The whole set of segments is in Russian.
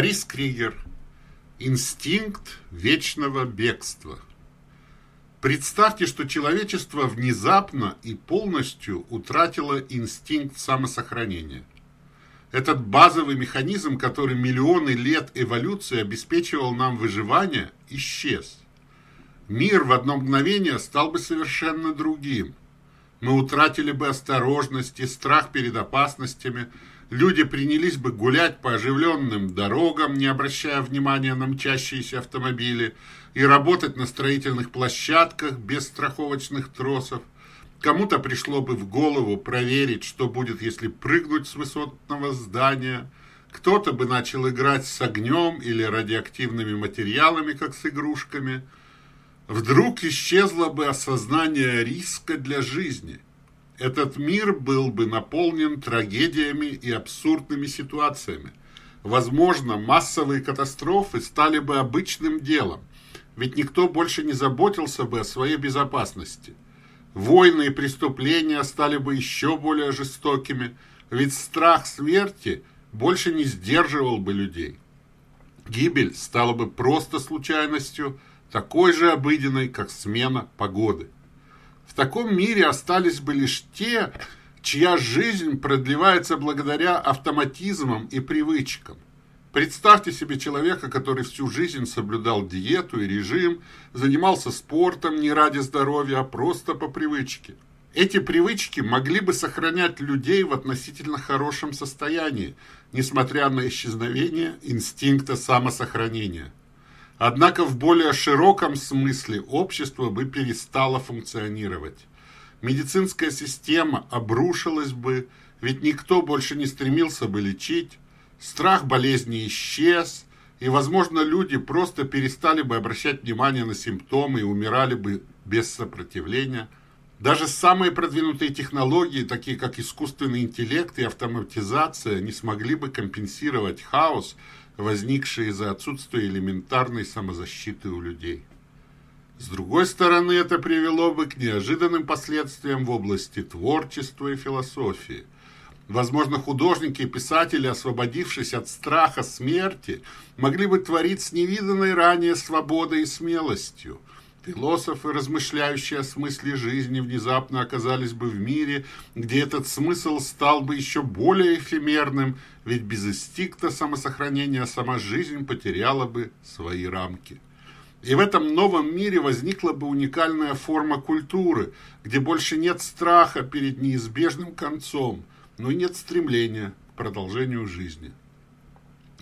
Борис Кригер. Инстинкт вечного бегства. Представьте, что человечество внезапно и полностью утратило инстинкт самосохранения. Этот базовый механизм, который миллионы лет эволюции обеспечивал нам выживание, исчез. Мир в одно мгновение стал бы совершенно другим. Мы утратили бы осторожность и страх перед опасностями – люди принялись бы гулять по оживленным дорогам, не обращая внимания на мчащиеся автомобили, и работать на строительных площадках без страховочных тросов. Кому-то пришло бы в голову проверить, что будет, если прыгнуть с высотного здания. Кто-то бы начал играть с огнем или радиоактивными материалами, как с игрушками. Вдруг исчезло бы осознание риска для жизни – этот мир был бы наполнен трагедиями и абсурдными ситуациями. Возможно, массовые катастрофы стали бы обычным делом, ведь никто больше не заботился бы о своей безопасности. Войны и преступления стали бы еще более жестокими, ведь страх смерти больше не сдерживал бы людей. Гибель стала бы просто случайностью, такой же обыденной, как смена погоды. В таком мире остались бы лишь те, чья жизнь продлевается благодаря автоматизмам и привычкам. Представьте себе человека, который всю жизнь соблюдал диету и режим, занимался спортом не ради здоровья, а просто по привычке. Эти привычки могли бы сохранять людей в относительно хорошем состоянии, несмотря на исчезновение инстинкта самосохранения. Однако в более широком смысле общество бы перестало функционировать. Медицинская система обрушилась бы, ведь никто больше не стремился бы лечить, страх болезни исчез, и, возможно, люди просто перестали бы обращать внимание на симптомы и умирали бы без сопротивления. Даже самые продвинутые технологии, такие как искусственный интеллект и автоматизация, не смогли бы компенсировать хаос, возникшие из-за отсутствия элементарной самозащиты у людей. С другой стороны, это привело бы к неожиданным последствиям в области творчества и философии. Возможно, художники и писатели, освободившись от страха смерти, могли бы творить с невиданной ранее свободой и смелостью – Философы, размышляющие о смысле жизни, внезапно оказались бы в мире, где этот смысл стал бы еще более эфемерным, ведь без инстинкта самосохранения сама жизнь потеряла бы свои рамки. И в этом новом мире возникла бы уникальная форма культуры, где больше нет страха перед неизбежным концом, но и нет стремления к продолжению жизни.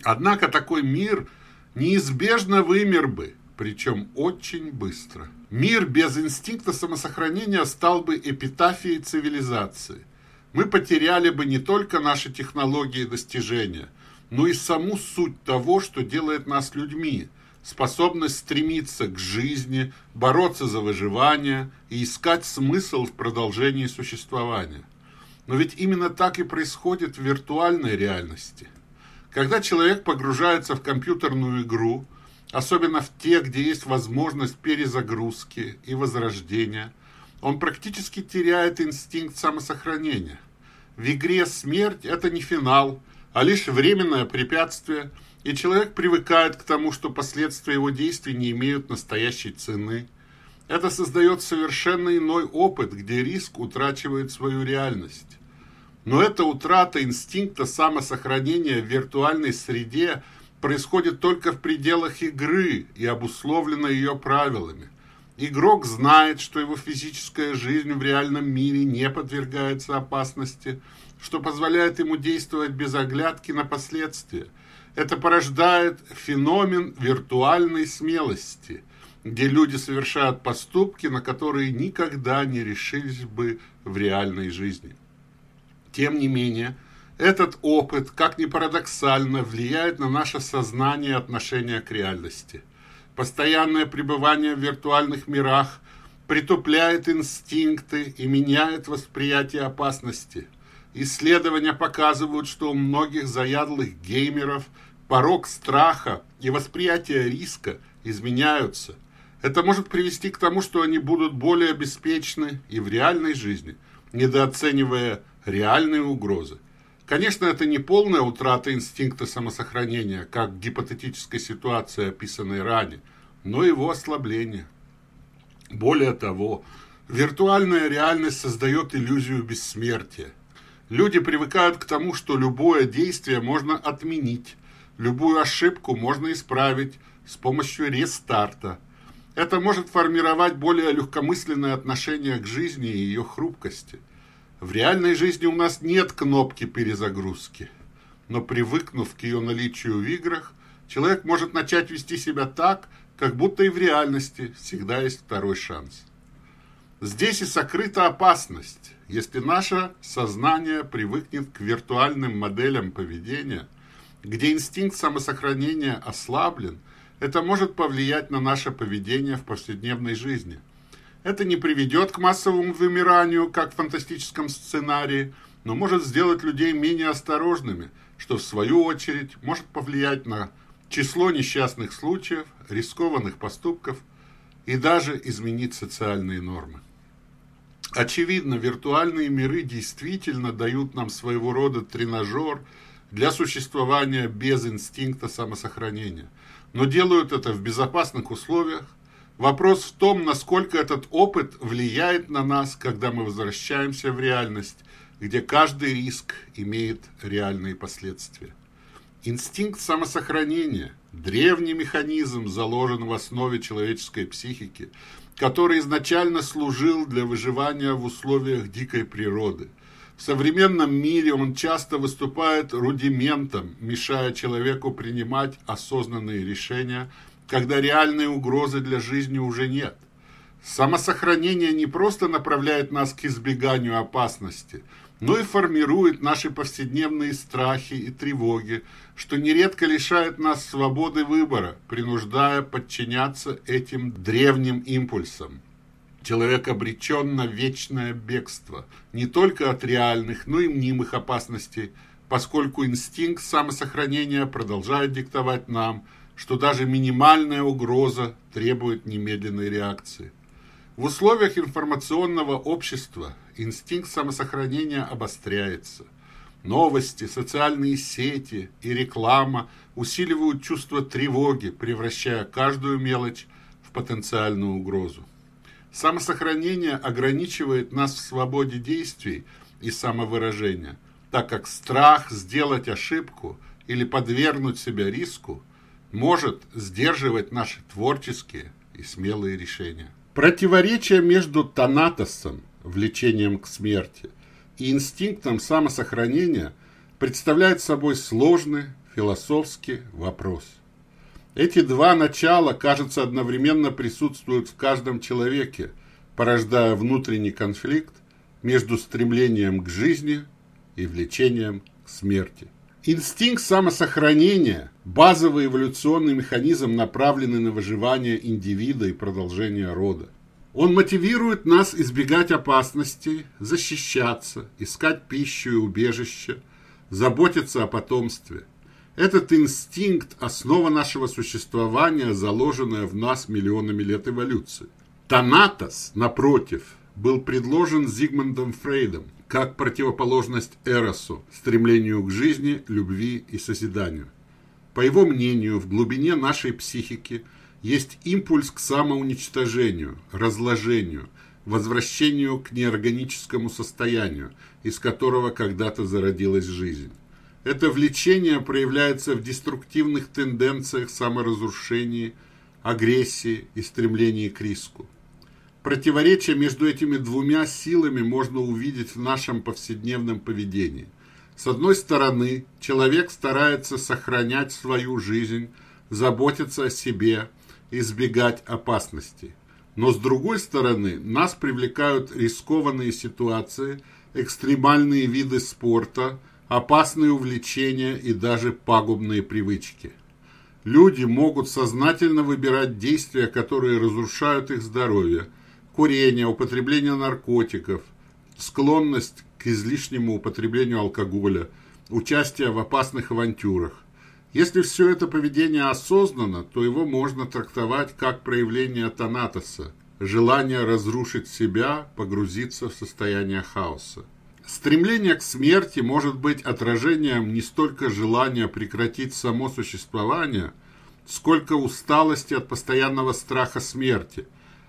Однако такой мир неизбежно вымер бы, причем очень быстро. Мир без инстинкта самосохранения стал бы эпитафией цивилизации. Мы потеряли бы не только наши технологии и достижения, но и саму суть того, что делает нас людьми, способность стремиться к жизни, бороться за выживание и искать смысл в продолжении существования. Но ведь именно так и происходит в виртуальной реальности. Когда человек погружается в компьютерную игру – особенно в те, где есть возможность перезагрузки и возрождения, он практически теряет инстинкт самосохранения. В игре смерть – это не финал, а лишь временное препятствие, и человек привыкает к тому, что последствия его действий не имеют настоящей цены. Это создает совершенно иной опыт, где риск утрачивает свою реальность. Но эта утрата инстинкта самосохранения в виртуальной среде – происходит только в пределах игры и обусловлено ее правилами. Игрок знает, что его физическая жизнь в реальном мире не подвергается опасности, что позволяет ему действовать без оглядки на последствия. Это порождает феномен виртуальной смелости, где люди совершают поступки, на которые никогда не решились бы в реальной жизни. Тем не менее, этот опыт, как ни парадоксально, влияет на наше сознание и отношение к реальности. Постоянное пребывание в виртуальных мирах притупляет инстинкты и меняет восприятие опасности. Исследования показывают, что у многих заядлых геймеров порог страха и восприятие риска изменяются. Это может привести к тому, что они будут более беспечны и в реальной жизни, недооценивая реальные угрозы. Конечно, это не полная утрата инстинкта самосохранения, как в гипотетической ситуации, описанной ранее, но его ослабление. Более того, виртуальная реальность создает иллюзию бессмертия. Люди привыкают к тому, что любое действие можно отменить, любую ошибку можно исправить с помощью рестарта. Это может формировать более легкомысленное отношение к жизни и ее хрупкости. В реальной жизни у нас нет кнопки перезагрузки, но привыкнув к ее наличию в играх, человек может начать вести себя так, как будто и в реальности всегда есть второй шанс. Здесь и сокрыта опасность. Если наше сознание привыкнет к виртуальным моделям поведения, где инстинкт самосохранения ослаблен, это может повлиять на наше поведение в повседневной жизни – это не приведет к массовому вымиранию, как в фантастическом сценарии, но может сделать людей менее осторожными, что в свою очередь может повлиять на число несчастных случаев, рискованных поступков и даже изменить социальные нормы. Очевидно, виртуальные миры действительно дают нам своего рода тренажер для существования без инстинкта самосохранения, но делают это в безопасных условиях, Вопрос в том, насколько этот опыт влияет на нас, когда мы возвращаемся в реальность, где каждый риск имеет реальные последствия. Инстинкт самосохранения – древний механизм, заложен в основе человеческой психики, который изначально служил для выживания в условиях дикой природы. В современном мире он часто выступает рудиментом, мешая человеку принимать осознанные решения – когда реальной угрозы для жизни уже нет. Самосохранение не просто направляет нас к избеганию опасности, но и формирует наши повседневные страхи и тревоги, что нередко лишает нас свободы выбора, принуждая подчиняться этим древним импульсам. Человек обречен на вечное бегство, не только от реальных, но и мнимых опасностей, поскольку инстинкт самосохранения продолжает диктовать нам – что даже минимальная угроза требует немедленной реакции. В условиях информационного общества инстинкт самосохранения обостряется. Новости, социальные сети и реклама усиливают чувство тревоги, превращая каждую мелочь в потенциальную угрозу. Самосохранение ограничивает нас в свободе действий и самовыражения, так как страх сделать ошибку или подвергнуть себя риску может сдерживать наши творческие и смелые решения. Противоречие между тонатосом, влечением к смерти, и инстинктом самосохранения представляет собой сложный философский вопрос. Эти два начала, кажется, одновременно присутствуют в каждом человеке, порождая внутренний конфликт между стремлением к жизни и влечением к смерти. Инстинкт самосохранения – базовый эволюционный механизм, направленный на выживание индивида и продолжение рода. Он мотивирует нас избегать опасностей, защищаться, искать пищу и убежище, заботиться о потомстве. Этот инстинкт – основа нашего существования, заложенная в нас миллионами лет эволюции. Танатос, напротив, был предложен Зигмундом Фрейдом – как противоположность Эросу, стремлению к жизни, любви и созиданию. По его мнению, в глубине нашей психики есть импульс к самоуничтожению, разложению, возвращению к неорганическому состоянию, из которого когда-то зародилась жизнь. Это влечение проявляется в деструктивных тенденциях саморазрушении, агрессии и стремлении к риску. Противоречие между этими двумя силами можно увидеть в нашем повседневном поведении. С одной стороны, человек старается сохранять свою жизнь, заботиться о себе, избегать опасностей. Но с другой стороны, нас привлекают рискованные ситуации, экстремальные виды спорта, опасные увлечения и даже пагубные привычки. Люди могут сознательно выбирать действия, которые разрушают их здоровье – курение, употребление наркотиков, склонность к излишнему употреблению алкоголя, участие в опасных авантюрах. Если все это поведение осознанно, то его можно трактовать как проявление тонатоса, желание разрушить себя, погрузиться в состояние хаоса. Стремление к смерти может быть отражением не столько желания прекратить само существование, сколько усталости от постоянного страха смерти,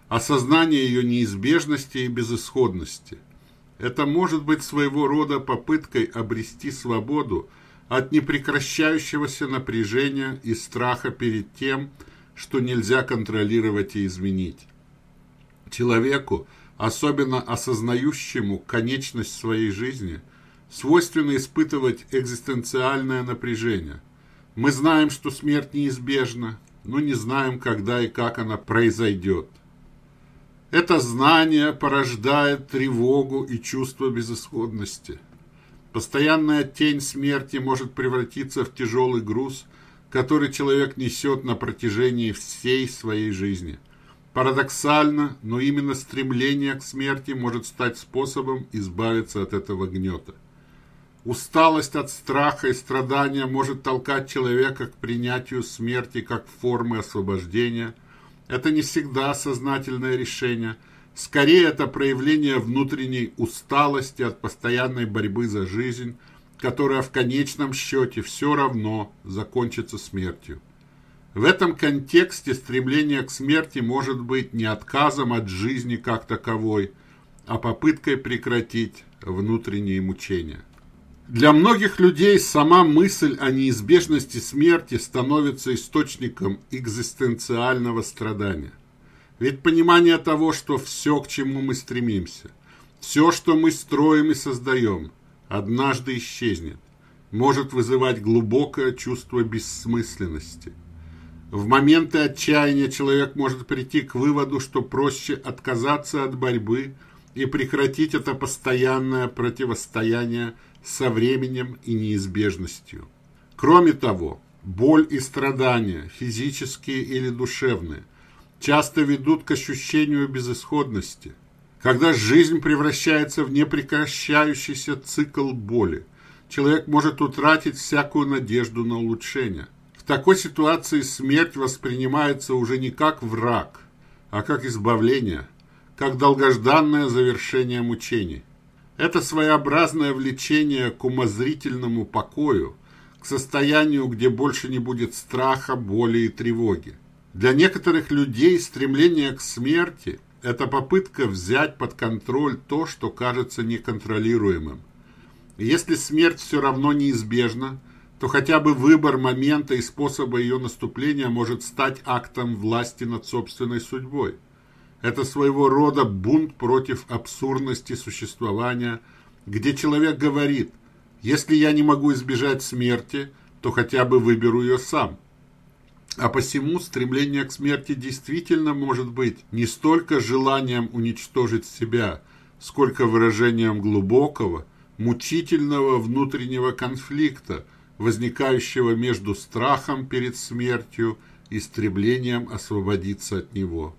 осознания ее неизбежности и безысходности. Это может быть своего рода попыткой обрести свободу от непрекращающегося напряжения и страха перед тем, что нельзя контролировать и изменить. Человеку – особенно осознающему конечность своей жизни, свойственно испытывать экзистенциальное напряжение. Мы знаем, что смерть неизбежна, но не знаем, когда и как она произойдет. Это знание порождает тревогу и чувство безысходности. Постоянная тень смерти может превратиться в тяжелый груз, который человек несет на протяжении всей своей жизни – Парадоксально, но именно стремление к смерти может стать способом избавиться от этого гнета. Усталость от страха и страдания может толкать человека к принятию смерти как формы освобождения. Это не всегда сознательное решение. Скорее, это проявление внутренней усталости от постоянной борьбы за жизнь, которая в конечном счете все равно закончится смертью. В этом контексте стремление к смерти может быть не отказом от жизни как таковой, а попыткой прекратить внутренние мучения. Для многих людей сама мысль о неизбежности смерти становится источником экзистенциального страдания. Ведь понимание того, что все, к чему мы стремимся, все, что мы строим и создаем, однажды исчезнет, может вызывать глубокое чувство бессмысленности – в моменты отчаяния человек может прийти к выводу, что проще отказаться от борьбы и прекратить это постоянное противостояние со временем и неизбежностью. Кроме того, боль и страдания, физические или душевные, часто ведут к ощущению безысходности. Когда жизнь превращается в непрекращающийся цикл боли, человек может утратить всякую надежду на улучшение – такой ситуации смерть воспринимается уже не как враг, а как избавление, как долгожданное завершение мучений. Это своеобразное влечение к умозрительному покою, к состоянию, где больше не будет страха, боли и тревоги. Для некоторых людей стремление к смерти – это попытка взять под контроль то, что кажется неконтролируемым. И если смерть все равно неизбежна, то хотя бы выбор момента и способа ее наступления может стать актом власти над собственной судьбой. Это своего рода бунт против абсурдности существования, где человек говорит, если я не могу избежать смерти, то хотя бы выберу ее сам. А посему стремление к смерти действительно может быть не столько желанием уничтожить себя, сколько выражением глубокого, мучительного внутреннего конфликта – возникающего между страхом перед смертью и стремлением освободиться от него.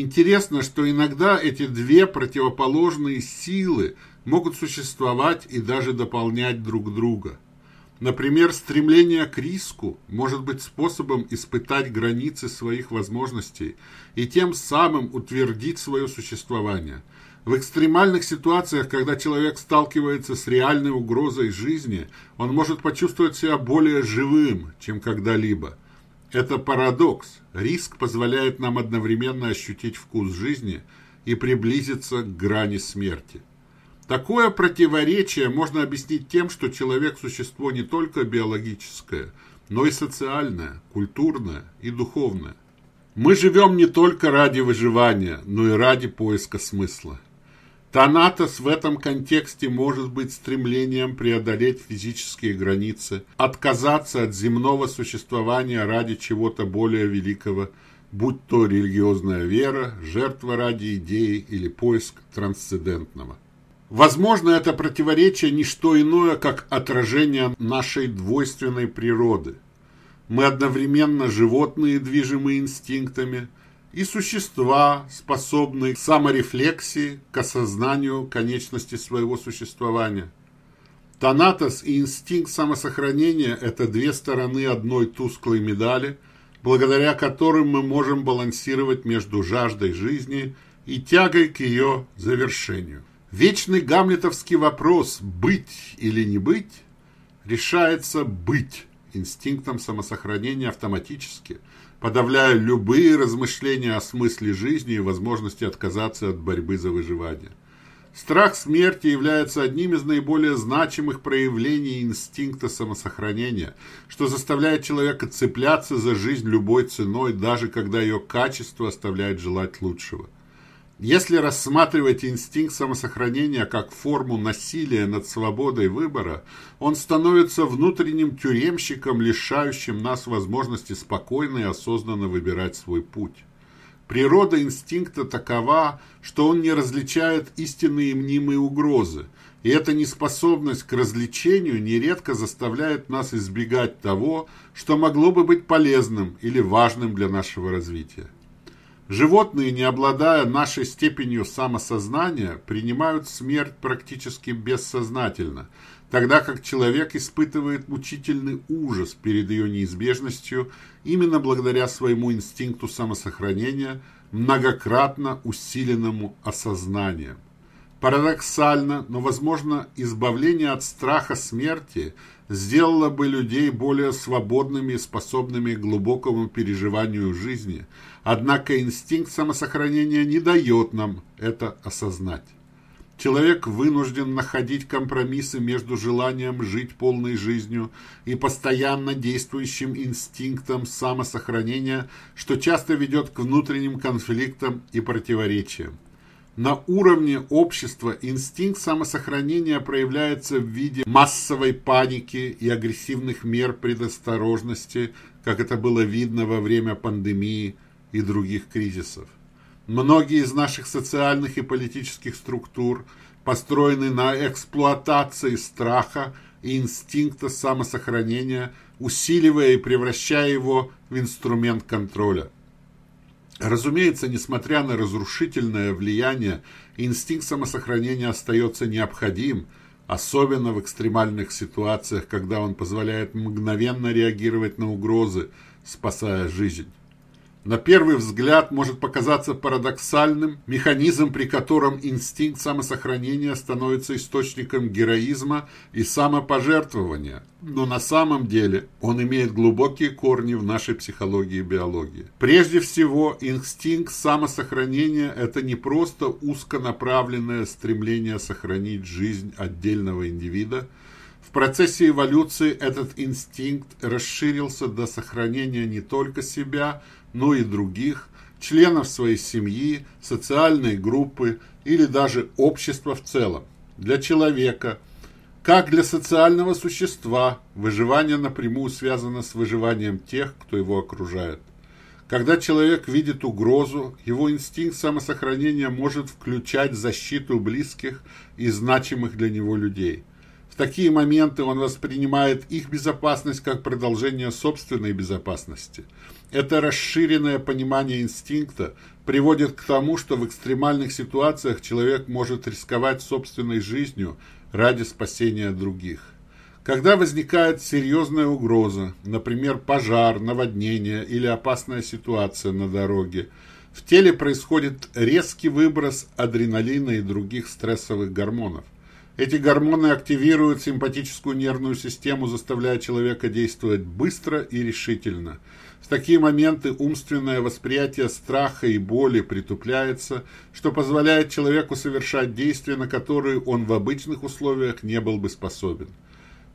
Интересно, что иногда эти две противоположные силы могут существовать и даже дополнять друг друга. Например, стремление к риску может быть способом испытать границы своих возможностей и тем самым утвердить свое существование – в экстремальных ситуациях, когда человек сталкивается с реальной угрозой жизни, он может почувствовать себя более живым, чем когда-либо. Это парадокс. Риск позволяет нам одновременно ощутить вкус жизни и приблизиться к грани смерти. Такое противоречие можно объяснить тем, что человек – существо не только биологическое, но и социальное, культурное и духовное. Мы живем не только ради выживания, но и ради поиска смысла. Танатос в этом контексте может быть стремлением преодолеть физические границы, отказаться от земного существования ради чего-то более великого, будь то религиозная вера, жертва ради идеи или поиск трансцендентного. Возможно, это противоречие не что иное, как отражение нашей двойственной природы. Мы одновременно животные, движимые инстинктами, и существа, способные к саморефлексии, к осознанию конечности своего существования. Танатос и инстинкт самосохранения – это две стороны одной тусклой медали, благодаря которым мы можем балансировать между жаждой жизни и тягой к ее завершению. Вечный гамлетовский вопрос «быть или не быть» решается «быть» инстинктом самосохранения автоматически, подавляя любые размышления о смысле жизни и возможности отказаться от борьбы за выживание. Страх смерти является одним из наиболее значимых проявлений инстинкта самосохранения, что заставляет человека цепляться за жизнь любой ценой, даже когда ее качество оставляет желать лучшего. Если рассматривать инстинкт самосохранения как форму насилия над свободой выбора, он становится внутренним тюремщиком, лишающим нас возможности спокойно и осознанно выбирать свой путь. Природа инстинкта такова, что он не различает истинные и мнимые угрозы, и эта неспособность к развлечению нередко заставляет нас избегать того, что могло бы быть полезным или важным для нашего развития. Животные, не обладая нашей степенью самосознания, принимают смерть практически бессознательно – тогда как человек испытывает мучительный ужас перед ее неизбежностью именно благодаря своему инстинкту самосохранения, многократно усиленному осознанием. Парадоксально, но, возможно, избавление от страха смерти сделало бы людей более свободными и способными к глубокому переживанию жизни, однако инстинкт самосохранения не дает нам это осознать. Человек вынужден находить компромиссы между желанием жить полной жизнью и постоянно действующим инстинктом самосохранения, что часто ведет к внутренним конфликтам и противоречиям. На уровне общества инстинкт самосохранения проявляется в виде массовой паники и агрессивных мер предосторожности, как это было видно во время пандемии и других кризисов. Многие из наших социальных и политических структур построены на эксплуатации страха и инстинкта самосохранения, усиливая и превращая его в инструмент контроля. Разумеется, несмотря на разрушительное влияние, инстинкт самосохранения остается необходим, особенно в экстремальных ситуациях, когда он позволяет мгновенно реагировать на угрозы, спасая жизнь на первый взгляд может показаться парадоксальным механизм, при котором инстинкт самосохранения становится источником героизма и самопожертвования. Но на самом деле он имеет глубокие корни в нашей психологии и биологии. Прежде всего, инстинкт самосохранения – это не просто узконаправленное стремление сохранить жизнь отдельного индивида, в процессе эволюции этот инстинкт расширился до сохранения не только себя – но и других, членов своей семьи, социальной группы или даже общества в целом. Для человека, как для социального существа, выживание напрямую связано с выживанием тех, кто его окружает. Когда человек видит угрозу, его инстинкт самосохранения может включать защиту близких и значимых для него людей. Такие моменты он воспринимает их безопасность как продолжение собственной безопасности – это расширенное понимание инстинкта приводит к тому, что в экстремальных ситуациях человек может рисковать собственной жизнью ради спасения других. Когда возникает серьезная угроза, например, пожар, наводнение или опасная ситуация на дороге, в теле происходит резкий выброс адреналина и других стрессовых гормонов. Эти гормоны активируют симпатическую нервную систему, заставляя человека действовать быстро и решительно – в такие моменты умственное восприятие страха и боли притупляется, что позволяет человеку совершать действия, на которые он в обычных условиях не был бы способен.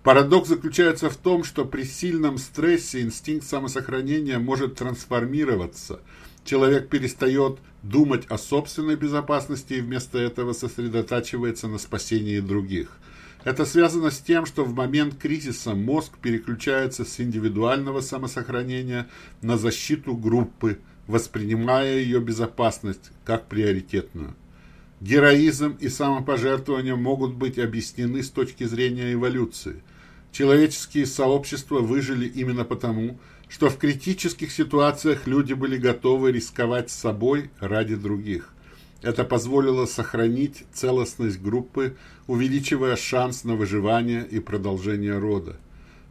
Парадокс заключается в том, что при сильном стрессе инстинкт самосохранения может трансформироваться. Человек перестает думать о собственной безопасности и вместо этого сосредотачивается на спасении других. Это связано с тем, что в момент кризиса мозг переключается с индивидуального самосохранения на защиту группы, воспринимая ее безопасность как приоритетную. Героизм и самопожертвование могут быть объяснены с точки зрения эволюции. Человеческие сообщества выжили именно потому, что в критических ситуациях люди были готовы рисковать собой ради других. Это позволило сохранить целостность группы, увеличивая шанс на выживание и продолжение рода.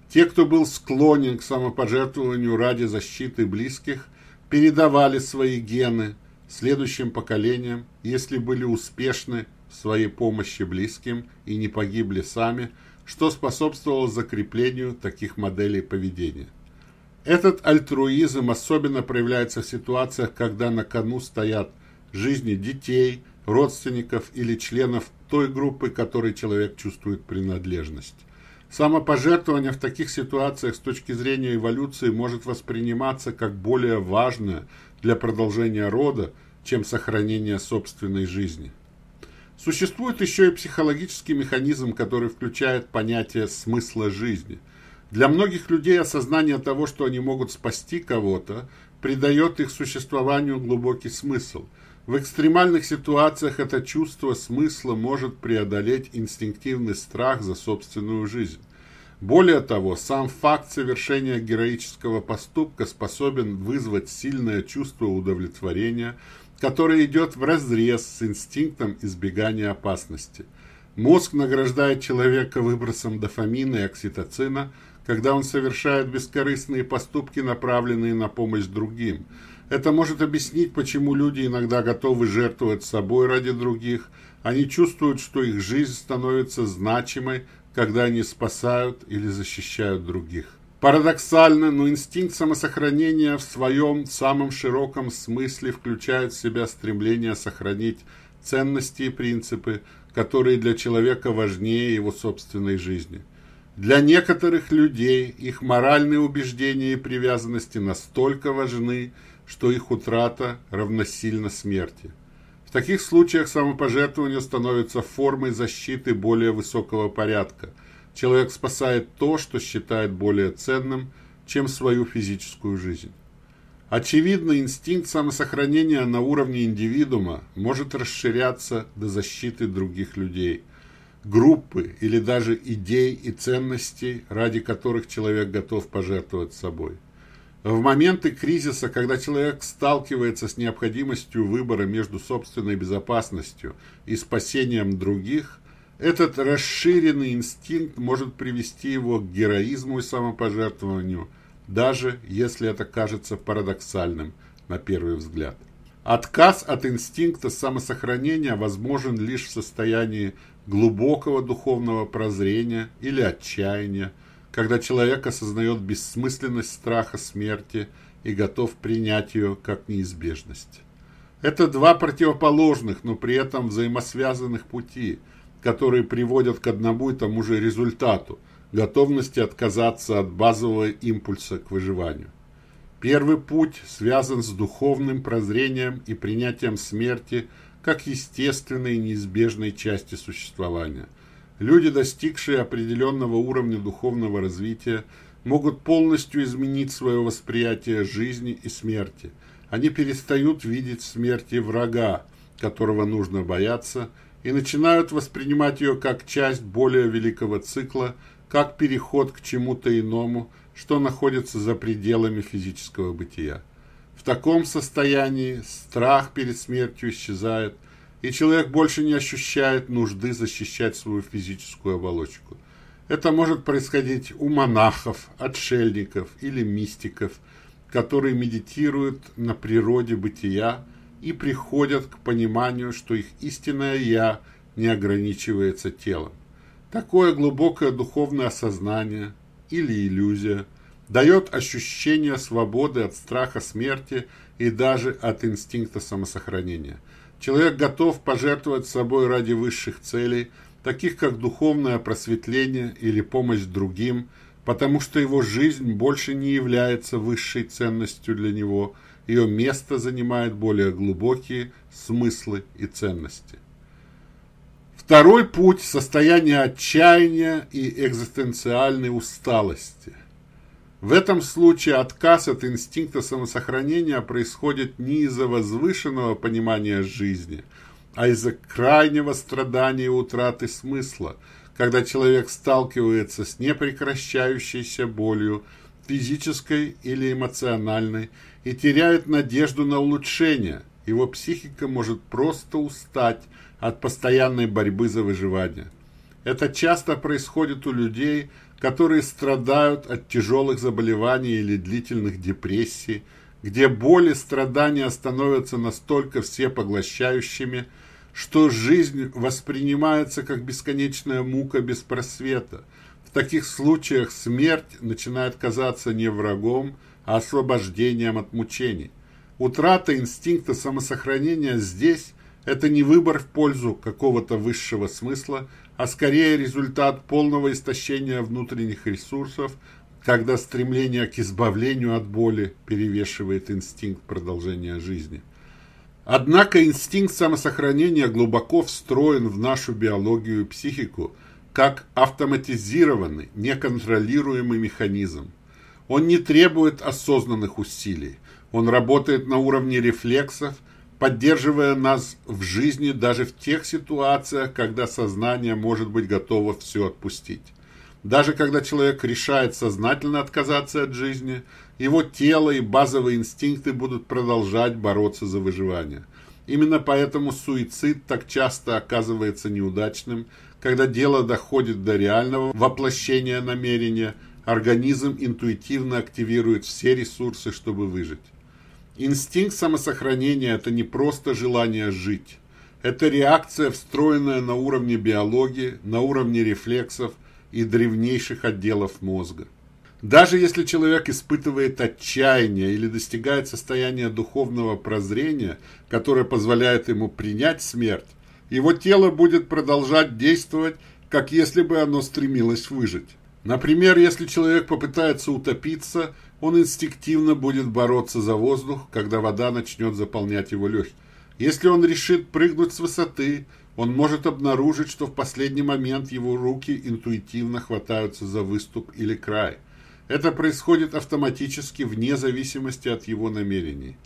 Те, кто был склонен к самопожертвованию ради защиты близких, передавали свои гены следующим поколениям, если были успешны, своей помощи близким и не погибли сами, что способствовало закреплению таких моделей поведения. Этот альтруизм особенно проявляется в ситуациях, когда на кону стоят жизни детей, родственников или членов той группы, которой человек чувствует принадлежность. Самопожертвование в таких ситуациях с точки зрения эволюции может восприниматься как более важное для продолжения рода, чем сохранение собственной жизни. Существует еще и психологический механизм, который включает понятие смысла жизни. Для многих людей осознание того, что они могут спасти кого-то, придает их существованию глубокий смысл – в экстремальных ситуациях это чувство смысла может преодолеть инстинктивный страх за собственную жизнь. Более того, сам факт совершения героического поступка способен вызвать сильное чувство удовлетворения, которое идет вразрез с инстинктом избегания опасности. Мозг награждает человека выбросом дофамина и окситоцина, когда он совершает бескорыстные поступки, направленные на помощь другим – это может объяснить, почему люди иногда готовы жертвовать собой ради других. Они чувствуют, что их жизнь становится значимой, когда они спасают или защищают других. Парадоксально, но инстинкт самосохранения в своем самом широком смысле включает в себя стремление сохранить ценности и принципы, которые для человека важнее его собственной жизни. Для некоторых людей их моральные убеждения и привязанности настолько важны, что их утрата равносильна смерти. В таких случаях самопожертвование становится формой защиты более высокого порядка. Человек спасает то, что считает более ценным, чем свою физическую жизнь. Очевидно, инстинкт самосохранения на уровне индивидуума может расширяться до защиты других людей, группы или даже идей и ценностей, ради которых человек готов пожертвовать собой. В моменты кризиса, когда человек сталкивается с необходимостью выбора между собственной безопасностью и спасением других, этот расширенный инстинкт может привести его к героизму и самопожертвованию, даже если это кажется парадоксальным на первый взгляд. Отказ от инстинкта самосохранения возможен лишь в состоянии глубокого духовного прозрения или отчаяния, когда человек осознает бессмысленность страха смерти и готов принять ее как неизбежность. Это два противоположных, но при этом взаимосвязанных пути, которые приводят к одному и тому же результату – готовности отказаться от базового импульса к выживанию. Первый путь связан с духовным прозрением и принятием смерти как естественной и неизбежной части существования – Люди, достигшие определенного уровня духовного развития, могут полностью изменить свое восприятие жизни и смерти. Они перестают видеть смерти врага, которого нужно бояться, и начинают воспринимать ее как часть более великого цикла, как переход к чему-то иному, что находится за пределами физического бытия. В таком состоянии страх перед смертью исчезает – и человек больше не ощущает нужды защищать свою физическую оболочку. Это может происходить у монахов, отшельников или мистиков, которые медитируют на природе бытия и приходят к пониманию, что их истинное «я» не ограничивается телом. Такое глубокое духовное осознание или иллюзия дает ощущение свободы от страха смерти и даже от инстинкта самосохранения – Человек готов пожертвовать собой ради высших целей, таких как духовное просветление или помощь другим, потому что его жизнь больше не является высшей ценностью для него, ее место занимает более глубокие смыслы и ценности. Второй путь – состояние отчаяния и экзистенциальной усталости. В этом случае отказ от инстинкта самосохранения происходит не из-за возвышенного понимания жизни, а из-за крайнего страдания и утраты смысла, когда человек сталкивается с непрекращающейся болью, физической или эмоциональной, и теряет надежду на улучшение. Его психика может просто устать от постоянной борьбы за выживание. Это часто происходит у людей, которые страдают от тяжелых заболеваний или длительных депрессий, где боли и страдания становятся настолько всепоглощающими, что жизнь воспринимается как бесконечная мука без просвета. В таких случаях смерть начинает казаться не врагом, а освобождением от мучений. Утрата инстинкта самосохранения здесь – это не выбор в пользу какого-то высшего смысла, а скорее результат полного истощения внутренних ресурсов, когда стремление к избавлению от боли перевешивает инстинкт продолжения жизни. Однако инстинкт самосохранения глубоко встроен в нашу биологию и психику как автоматизированный, неконтролируемый механизм. Он не требует осознанных усилий. Он работает на уровне рефлексов, поддерживая нас в жизни даже в тех ситуациях, когда сознание может быть готово все отпустить. Даже когда человек решает сознательно отказаться от жизни, его тело и базовые инстинкты будут продолжать бороться за выживание. Именно поэтому суицид так часто оказывается неудачным, когда дело доходит до реального воплощения намерения, организм интуитивно активирует все ресурсы, чтобы выжить. Инстинкт самосохранения – это не просто желание жить. Это реакция, встроенная на уровне биологии, на уровне рефлексов, и древнейших отделов мозга. Даже если человек испытывает отчаяние или достигает состояния духовного прозрения, которое позволяет ему принять смерть, его тело будет продолжать действовать, как если бы оно стремилось выжить. Например, если человек попытается утопиться, он инстинктивно будет бороться за воздух, когда вода начнет заполнять его легкие. Если он решит прыгнуть с высоты, он может обнаружить, что в последний момент его руки интуитивно хватаются за выступ или край. Это происходит автоматически вне зависимости от его намерений.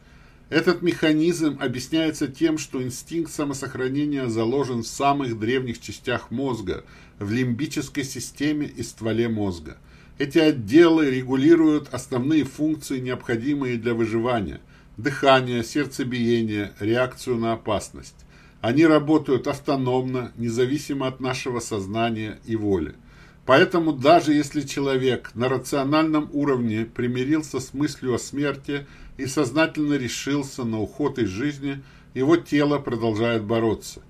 Этот механизм объясняется тем, что инстинкт самосохранения заложен в самых древних частях мозга, в лимбической системе и стволе мозга. Эти отделы регулируют основные функции, необходимые для выживания – дыхание, сердцебиение, реакцию на опасность. Они работают автономно, независимо от нашего сознания и воли. Поэтому даже если человек на рациональном уровне примирился с мыслью о смерти и сознательно решился на уход из жизни, его тело продолжает бороться.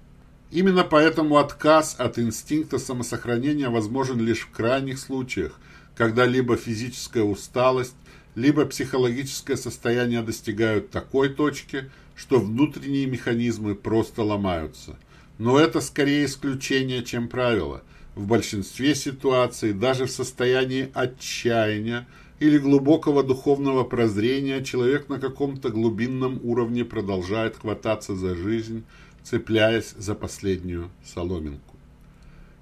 Именно поэтому отказ от инстинкта самосохранения возможен лишь в крайних случаях, когда либо физическая усталость, либо психологическое состояние достигают такой точки – что внутренние механизмы просто ломаются. Но это скорее исключение, чем правило. В большинстве ситуаций, даже в состоянии отчаяния или глубокого духовного прозрения, человек на каком-то глубинном уровне продолжает хвататься за жизнь, цепляясь за последнюю соломинку.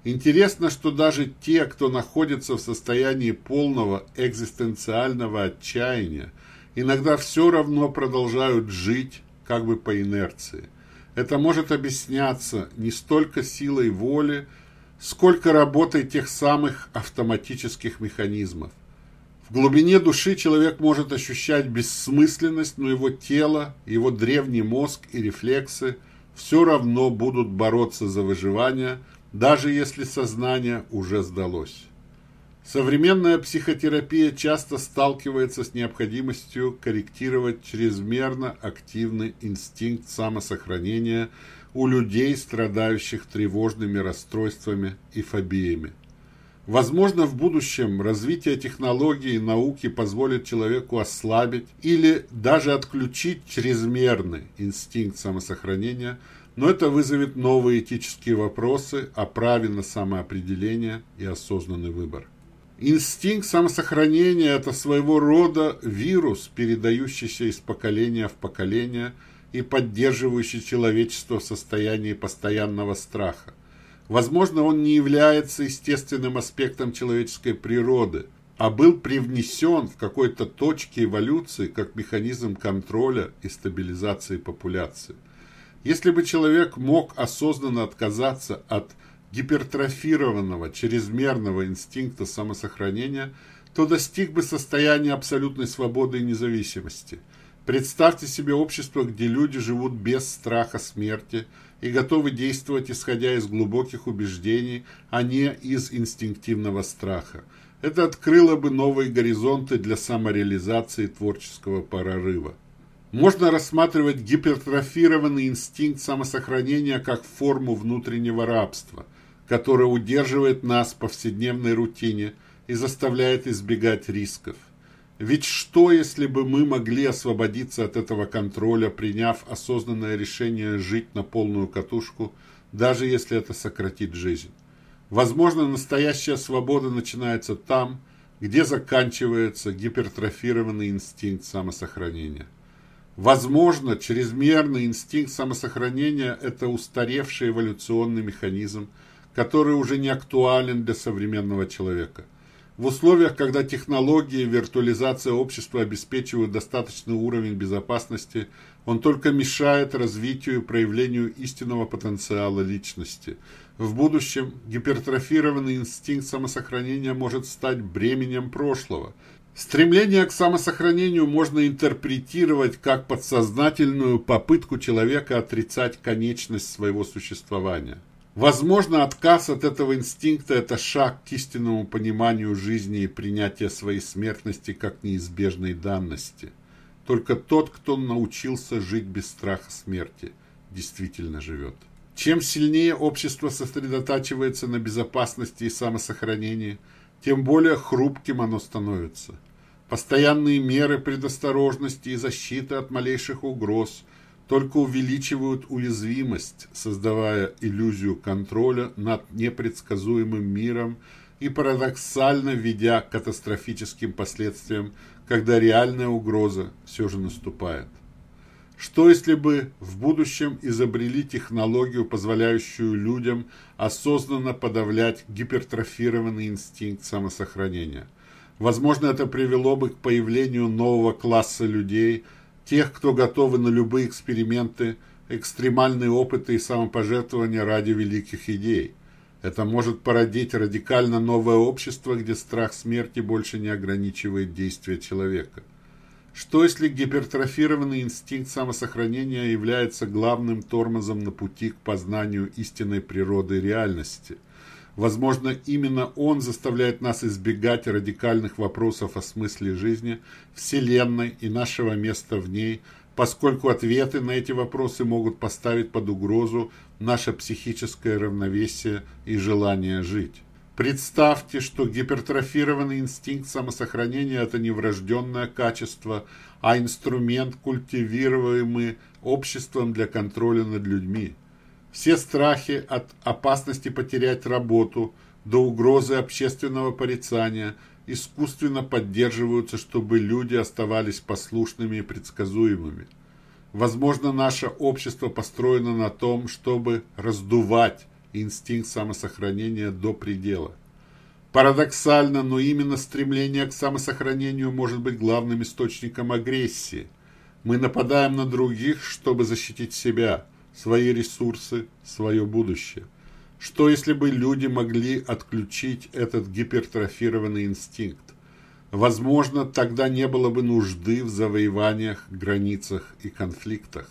Интересно, что даже те, кто находится в состоянии полного экзистенциального отчаяния, иногда все равно продолжают жить, как бы по инерции. Это может объясняться не столько силой воли, сколько работой тех самых автоматических механизмов. В глубине души человек может ощущать бессмысленность, но его тело, его древний мозг и рефлексы все равно будут бороться за выживание, даже если сознание уже сдалось. Современная психотерапия часто сталкивается с необходимостью корректировать чрезмерно активный инстинкт самосохранения у людей, страдающих тревожными расстройствами и фобиями. Возможно, в будущем развитие технологий и науки позволит человеку ослабить или даже отключить чрезмерный инстинкт самосохранения, но это вызовет новые этические вопросы о праве на самоопределение и осознанный выбор. Инстинкт самосохранения – это своего рода вирус, передающийся из поколения в поколение и поддерживающий человечество в состоянии постоянного страха. Возможно, он не является естественным аспектом человеческой природы, а был привнесен в какой-то точке эволюции как механизм контроля и стабилизации популяции. Если бы человек мог осознанно отказаться от гипертрофированного, чрезмерного инстинкта самосохранения, то достиг бы состояния абсолютной свободы и независимости. Представьте себе общество, где люди живут без страха смерти и готовы действовать, исходя из глубоких убеждений, а не из инстинктивного страха. Это открыло бы новые горизонты для самореализации творческого прорыва. Можно рассматривать гипертрофированный инстинкт самосохранения как форму внутреннего рабства, которое удерживает нас в повседневной рутине и заставляет избегать рисков. Ведь что, если бы мы могли освободиться от этого контроля, приняв осознанное решение жить на полную катушку, даже если это сократит жизнь? Возможно, настоящая свобода начинается там, где заканчивается гипертрофированный инстинкт самосохранения. Возможно, чрезмерный инстинкт самосохранения – это устаревший эволюционный механизм, который уже не актуален для современного человека. В условиях, когда технологии и виртуализация общества обеспечивают достаточный уровень безопасности, он только мешает развитию и проявлению истинного потенциала личности. В будущем гипертрофированный инстинкт самосохранения может стать бременем прошлого – Стремление к самосохранению можно интерпретировать как подсознательную попытку человека отрицать конечность своего существования. Возможно, отказ от этого инстинкта – это шаг к истинному пониманию жизни и принятия своей смертности как неизбежной данности. Только тот, кто научился жить без страха смерти, действительно живет. Чем сильнее общество сосредотачивается на безопасности и самосохранении, тем более хрупким оно становится. Постоянные меры предосторожности и защиты от малейших угроз – только увеличивают уязвимость, создавая иллюзию контроля над непредсказуемым миром и парадоксально ведя к катастрофическим последствиям, когда реальная угроза все же наступает. Что если бы в будущем изобрели технологию, позволяющую людям осознанно подавлять гипертрофированный инстинкт самосохранения? Возможно, это привело бы к появлению нового класса людей – тех, кто готовы на любые эксперименты, экстремальные опыты и самопожертвования ради великих идей. Это может породить радикально новое общество, где страх смерти больше не ограничивает действия человека. Что если гипертрофированный инстинкт самосохранения является главным тормозом на пути к познанию истинной природы реальности – Возможно, именно он заставляет нас избегать радикальных вопросов о смысле жизни, Вселенной и нашего места в ней, поскольку ответы на эти вопросы могут поставить под угрозу наше психическое равновесие и желание жить. Представьте, что гипертрофированный инстинкт самосохранения – это не врожденное качество, а инструмент, культивируемый обществом для контроля над людьми. Все страхи от опасности потерять работу до угрозы общественного порицания искусственно поддерживаются, чтобы люди оставались послушными и предсказуемыми. Возможно, наше общество построено на том, чтобы раздувать инстинкт самосохранения до предела. Парадоксально, но именно стремление к самосохранению может быть главным источником агрессии. Мы нападаем на других, чтобы защитить себя – свои ресурсы, свое будущее. Что если бы люди могли отключить этот гипертрофированный инстинкт? Возможно, тогда не было бы нужды в завоеваниях, границах и конфликтах.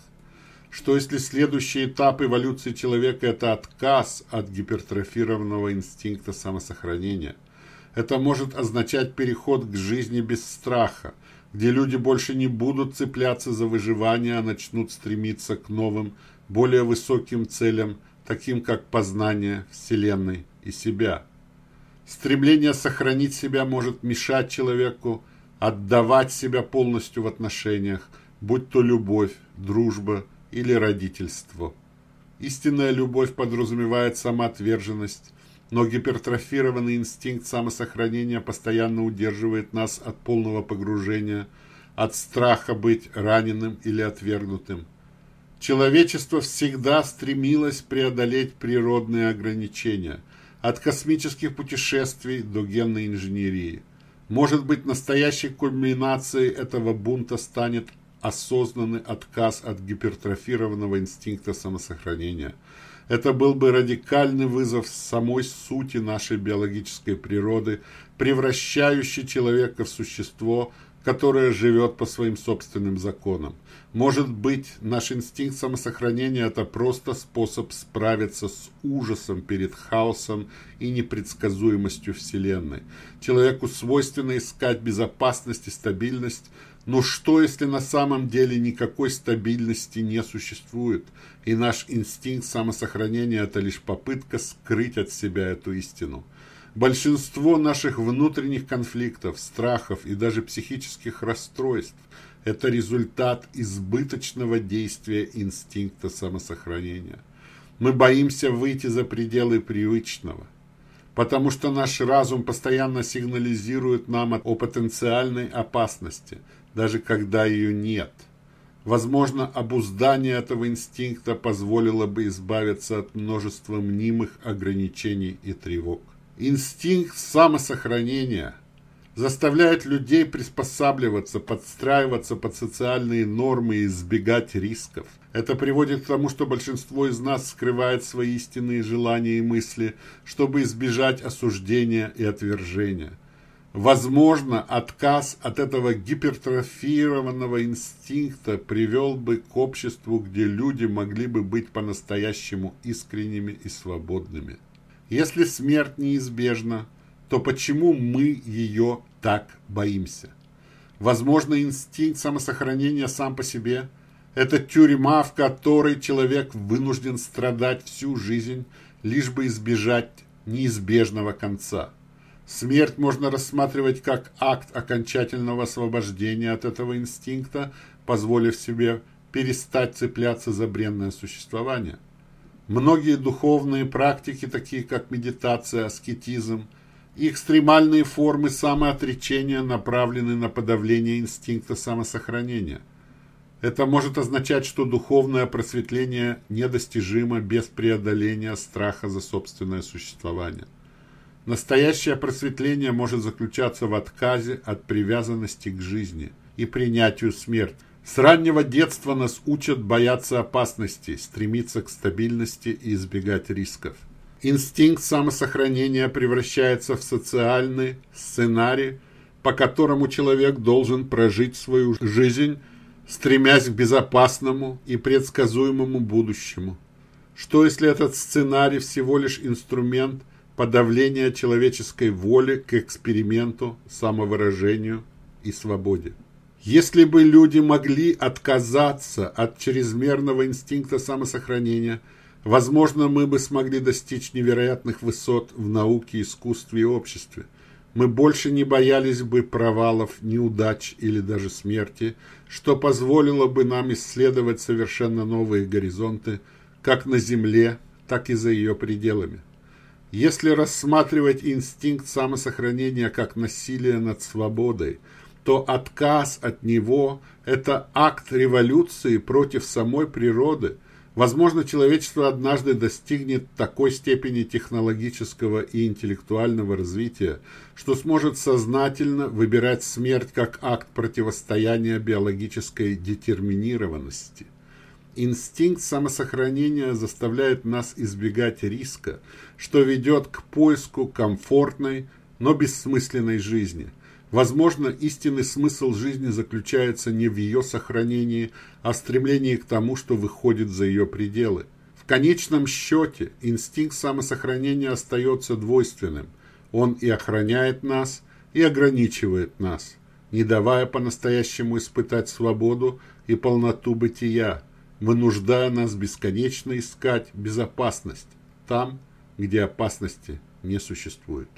Что если следующий этап эволюции человека – это отказ от гипертрофированного инстинкта самосохранения? Это может означать переход к жизни без страха, где люди больше не будут цепляться за выживание, а начнут стремиться к новым более высоким целям, таким как познание Вселенной и себя. Стремление сохранить себя может мешать человеку отдавать себя полностью в отношениях, будь то любовь, дружба или родительство. Истинная любовь подразумевает самоотверженность, но гипертрофированный инстинкт самосохранения постоянно удерживает нас от полного погружения, от страха быть раненым или отвергнутым. Человечество всегда стремилось преодолеть природные ограничения, от космических путешествий до генной инженерии. Может быть, настоящей кульминацией этого бунта станет осознанный отказ от гипертрофированного инстинкта самосохранения. Это был бы радикальный вызов самой сути нашей биологической природы, превращающий человека в существо, которое живет по своим собственным законам. Может быть, наш инстинкт самосохранения – это просто способ справиться с ужасом перед хаосом и непредсказуемостью Вселенной. Человеку свойственно искать безопасность и стабильность, Но что, если на самом деле никакой стабильности не существует, и наш инстинкт самосохранения – это лишь попытка скрыть от себя эту истину? Большинство наших внутренних конфликтов, страхов и даже психических расстройств – это результат избыточного действия инстинкта самосохранения. Мы боимся выйти за пределы привычного, потому что наш разум постоянно сигнализирует нам о потенциальной опасности – даже когда ее нет. Возможно, обуздание этого инстинкта позволило бы избавиться от множества мнимых ограничений и тревог. Инстинкт самосохранения заставляет людей приспосабливаться, подстраиваться под социальные нормы и избегать рисков. Это приводит к тому, что большинство из нас скрывает свои истинные желания и мысли, чтобы избежать осуждения и отвержения – Возможно, отказ от этого гипертрофированного инстинкта привел бы к обществу, где люди могли бы быть по-настоящему искренними и свободными. Если смерть неизбежна, то почему мы ее так боимся? Возможно, инстинкт самосохранения сам по себе – это тюрьма, в которой человек вынужден страдать всю жизнь, лишь бы избежать неизбежного конца – Смерть можно рассматривать как акт окончательного освобождения от этого инстинкта, позволив себе перестать цепляться за бренное существование. Многие духовные практики, такие как медитация, аскетизм и экстремальные формы самоотречения направлены на подавление инстинкта самосохранения. Это может означать, что духовное просветление недостижимо без преодоления страха за собственное существование. Настоящее просветление может заключаться в отказе от привязанности к жизни и принятию смерти. С раннего детства нас учат бояться опасностей, стремиться к стабильности и избегать рисков. Инстинкт самосохранения превращается в социальный сценарий, по которому человек должен прожить свою жизнь, стремясь к безопасному и предсказуемому будущему. Что если этот сценарий всего лишь инструмент – подавление человеческой воли к эксперименту, самовыражению и свободе. Если бы люди могли отказаться от чрезмерного инстинкта самосохранения, возможно, мы бы смогли достичь невероятных высот в науке, искусстве и обществе. Мы больше не боялись бы провалов, неудач или даже смерти, что позволило бы нам исследовать совершенно новые горизонты, как на Земле, так и за ее пределами. Если рассматривать инстинкт самосохранения как насилие над свободой, то отказ от него – это акт революции против самой природы. Возможно, человечество однажды достигнет такой степени технологического и интеллектуального развития, что сможет сознательно выбирать смерть как акт противостояния биологической детерминированности. Инстинкт самосохранения заставляет нас избегать риска, что ведет к поиску комфортной, но бессмысленной жизни. Возможно, истинный смысл жизни заключается не в ее сохранении, а в стремлении к тому, что выходит за ее пределы. В конечном счете, инстинкт самосохранения остается двойственным. Он и охраняет нас, и ограничивает нас, не давая по-настоящему испытать свободу и полноту бытия, вынуждая нас бесконечно искать безопасность там, где опасности не существует.